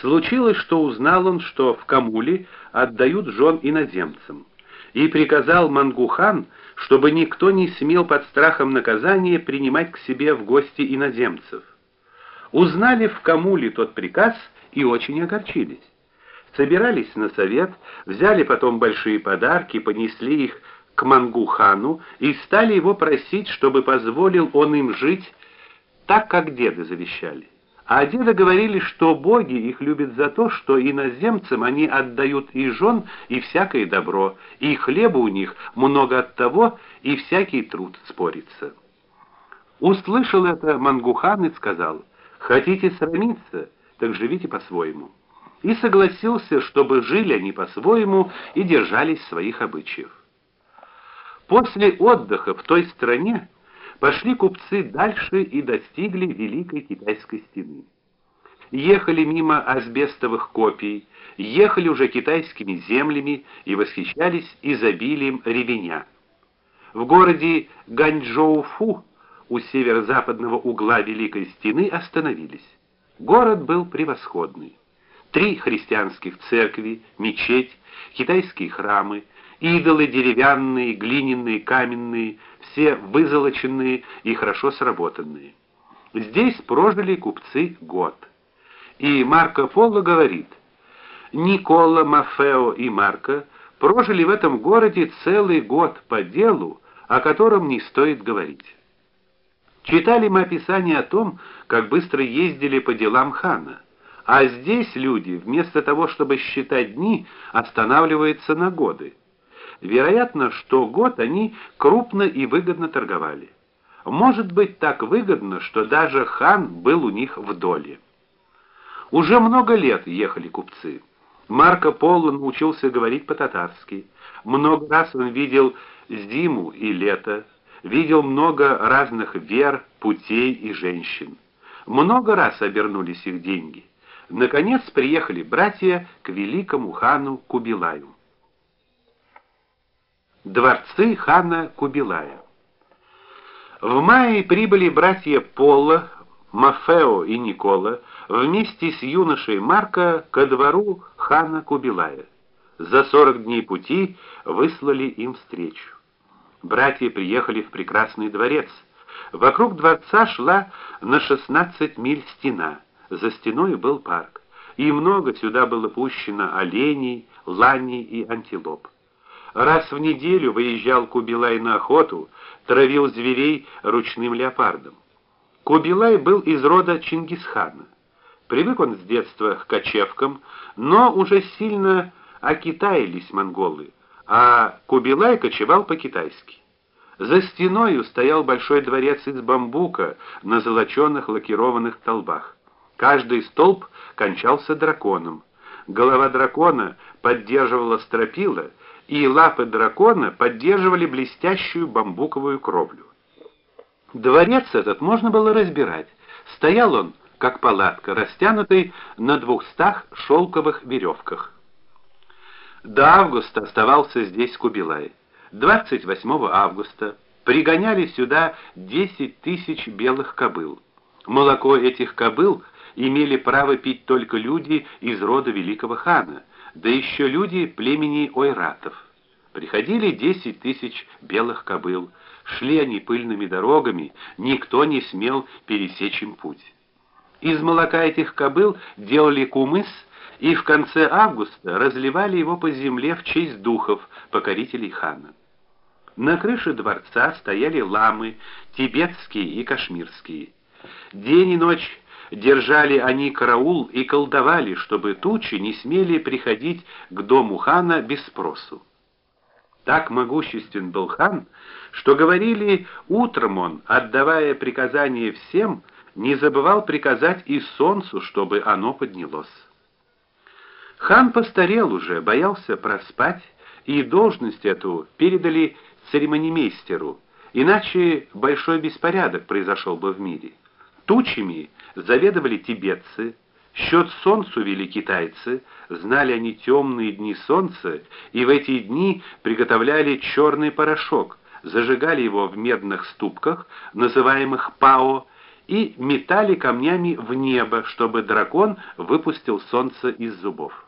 Случилось, что узнал он, что в Камуле отдают жен иноземцам, и приказал Мангухан, чтобы никто не смел под страхом наказания принимать к себе в гости иноземцев. Узнали в Камуле тот приказ и очень огорчились. Собирались на совет, взяли потом большие подарки, понесли их к Мангухану и стали его просить, чтобы позволил он им жить так, как деды завещали. А деды говорили, что боги их любят за то, что иноземцам они отдают и жен, и всякое добро, и хлеба у них много от того, и всякий труд спорится. Услышал это Мангухан и сказал: "Хотите срамиться, так живите по-своему". И согласился, чтобы жили они по-своему и держались своих обычаев. После отдыха в той стране Пошли купцы дальше и достигли Великой Китайской стены. Ехали мимо асбестовых копий, ехали уже китайскими землями и восхищались изобилием ревеня. В городе Ганчжоуфу у северо-западного угла Великой стены остановились. Город был превосходный. Три христианских церкви, мечеть, китайские храмы, идолы деревянные, глиняные, каменные, все вызолоченные и хорошо сработанные. Здесь прожили купцы год. И Марко Поло говорит: Никола, Мафео и Марко прожили в этом городе целый год по делу, о котором не стоит говорить. Читали мы описание о том, как быстро ездили по делам хана. А здесь люди, вместо того, чтобы считать дни, останавливаются на годы. Вероятно, что год они крупно и выгодно торговали. Может быть, так выгодно, что даже хан был у них в доле. Уже много лет ехали купцы. Марко Поло научился говорить по-татарски. Много раз он видел зиму и лето, видел много разных вер, путей и женщин. Много раз обернулись их деньги. Наконец приехали братья к великому хану Кубилаю. Дворцы хана Кубилая. В мае прибыли братья Пола, Мафео и Никола вместе с юношей Марка ко двору хана Кубилая. За сорок дней пути выслали им встречу. Братья приехали в прекрасный дворец. Вокруг дворца шла на 16 миль стена. За стеной был парк, и много сюда было пущено оленей, ланей и антилоп. Раз в неделю выезжал Кубилай на охоту, травил зверей ручным леопардом. Кубилай был из рода Чингисхана. Привык он с детства к кочевкам, но уже сильно окитаились монголы, а Кубилай кочевал по-китайски. За стеной стоял большой дворец из бамбука на золочёных лакированных столбах. Каждый столб кончался драконом. Голова дракона поддерживала стропила, и лапы дракона поддерживали блестящую бамбуковую кровлю. Дворец этот можно было разбирать. Стоял он, как палатка, растянутый на двухстах шелковых веревках. До августа оставался здесь Кубилай. 28 августа пригоняли сюда 10 тысяч белых кобыл. Молоко этих кобыл имели право пить только люди из рода великого хана да еще люди племени ойратов. Приходили десять тысяч белых кобыл, шли они пыльными дорогами, никто не смел пересечь им путь. Из молока этих кобыл делали кумыс и в конце августа разливали его по земле в честь духов, покорителей хана. На крыше дворца стояли ламы, тибетские и кашмирские. День и ночь держали они караул и колдовали, чтобы тучи не смели приходить к дому хана без спросу. Так могуществен был хан, что говорили, утром он, отдавая приказание всем, не забывал приказать и солнцу, чтобы оно поднялось. Хан постарел уже, боялся проспать, и должность эту передали церемонимейстеру, иначе большой беспорядок произошел бы в мире. Тучами заведовали тибетцы, счет солнцу вели китайцы, знали они темные дни солнца, и в эти дни приготовляли черный порошок, зажигали его в медных ступках, называемых пао, и метали камнями в небо, чтобы дракон выпустил солнце из зубов.